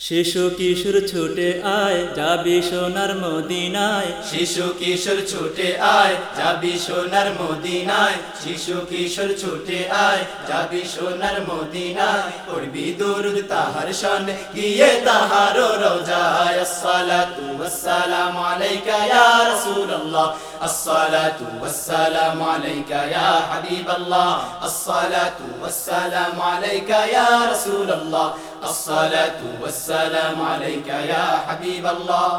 শিশু কিশোর ছুটে আয় যাবি সোনার মদিনায় শিশু কিশোর ছুটে আয় যাবি সোনার মদিনায় শিশু কিশোর ছুটে আয় যাবি সোনার মদিনায় পড়বি দুরুদ তাহার সনে গিয়ে তাহার রোজায় আসসালাতু ওয়াসসালামু আলাইকা ইয়া রাসূলুল্লাহ الصلاة والسلام عليك يا حبيب الله الصلاة والسلام عليك يا رسول الله الصلاة والسلام আসসালাম আলাইকা ইয়া হাবিবাল্লাহ।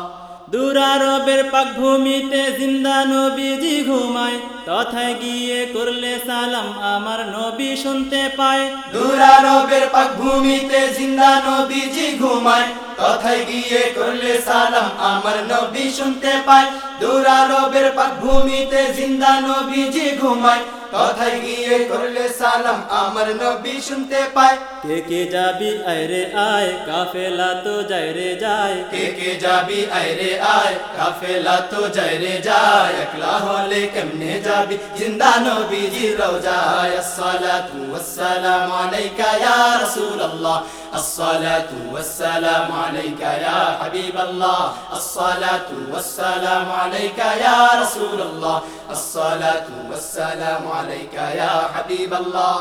দুরারবের পাক ভূমিতে জিন্দা নবীজি ঘুমায় তথায় গিয়ে করলে সালাম আমার নবী শুনতে পায়। দুরারবের পাক ভূমিতে জিন্দা নবীজি ঘুমায় তথায় গিয়ে করলে সালাম আমার নবী শুনতে পায়। দুরারবের পাক ভূমিতে জিন্দা নবীজি ঘুমায় তথায় গিয়ে করলে সালাম আমার নবী শুনতে পায় কে কে যাবি আয়রে আয় কাফেলা তো যায় রে যায় কে কে যাবি আয় রে আয় কাফেলা তো যায় রে যায় একলা হলে কেমনে যাবি জিন্দা নবীজি রওজায় আসসালাতু ওয়াসসালামু আলাইকা ইয়া রাসূলুল্লাহ الصلاة والسلام عليك يا حبيب الله الصلاة والسلام عليك يا رسول الله الصلاة والسلام عليك يا حبيب الله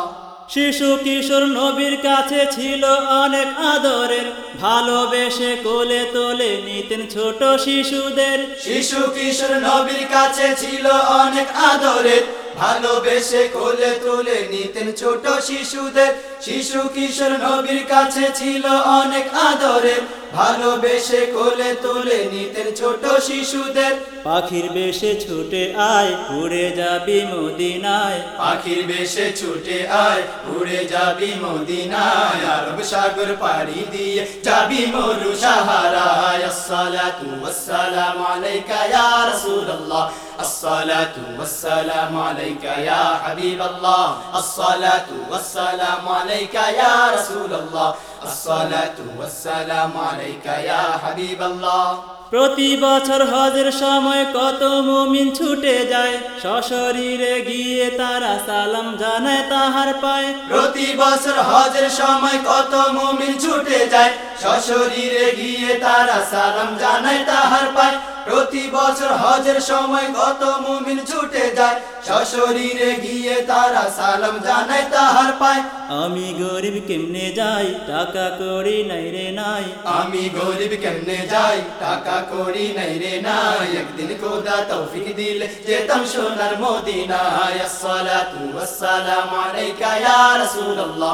শিশু কিশোর নবীর কাছে ছিল অনেক আদরের ভালোবেসে কোলে তোলে নিতেন ছোট শিশুদের শিশু কিশোর নবীর কাছে ছিল অনেক আদরের ভালোবেসে কোলে তুলে নিতেন ছোট শিশুদের। শিশু কিশোর নবীর কাছে ছিল অনেক আদরের ভালোবেসে কোলে তুলে নিতেন ছোট শিশুদের। পাখির বেশে ছুটে আয় উড়ে যাবি মদিনায়। পাখির বেশে ছুটে আয় উড়ে যাবি মদিনায়। আরব সাগর পাড়ি দিয়ে যাবি মরু সাহারায়। আসসালাতু ওয়াসসালামু আলাইকা ইয়া রাসূলুল্লাহ। الصلاة والسلام عليك يا حبيب الله الصلاة والسلام عليك يا رسول الله الصلاة والسلام عليك يا حبيب الله প্রতি বছর হজের সময় কত মুমিন ছুটে যায় সশরীরে গিয়ে তারা সালাম জানায় তাহার পায় প্রতি বছর হজের সময় কত মুমিন ছুটে যায় সশরীরে গিয়ে তারা সালাম জানায় তাহার পায় প্রতি বছর হজের সময় কত মুমিন ছুটে যায়। সশরীরে গিয়ে তারা সালাম জানায় তাহার পায়। আমি গরিব কেমনে যাই টাকা করি নাই রে নাই। আমি গরিব কেমনে যাই টাকা করি নাই রে নাই। একদিন খোদা তৌফিক দিলে যেতাম সোনার মদিনায়। আসসালাতু ওয়াসসালামু আলাইকা ইয়া রাসূলুল্লাহ।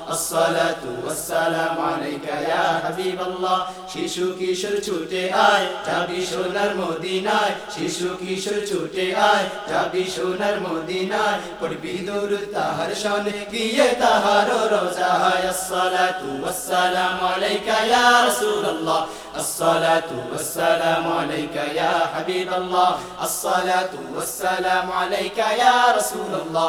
রাসূলুল্লাহ আসসালাতু ওয়াসসালামু আলাইকা ইয়া হাবিবাল্লাহ শিশু কিশোর ছুটে আয় যাবি সোনার মদিনায় শিশু কিশোর ছুটে আয় যাবি সোনার মদিনায় পড়বি দরুদ তাহার সনে গিয়ে তাহার রোজায় আসসালাতু ওয়াসসালামু আলাইকা ইয়া রাসূলুল্লাহ الصلاة والسلام عليك يا حبيب الله الصلاة والسلام عليك يا رسول الله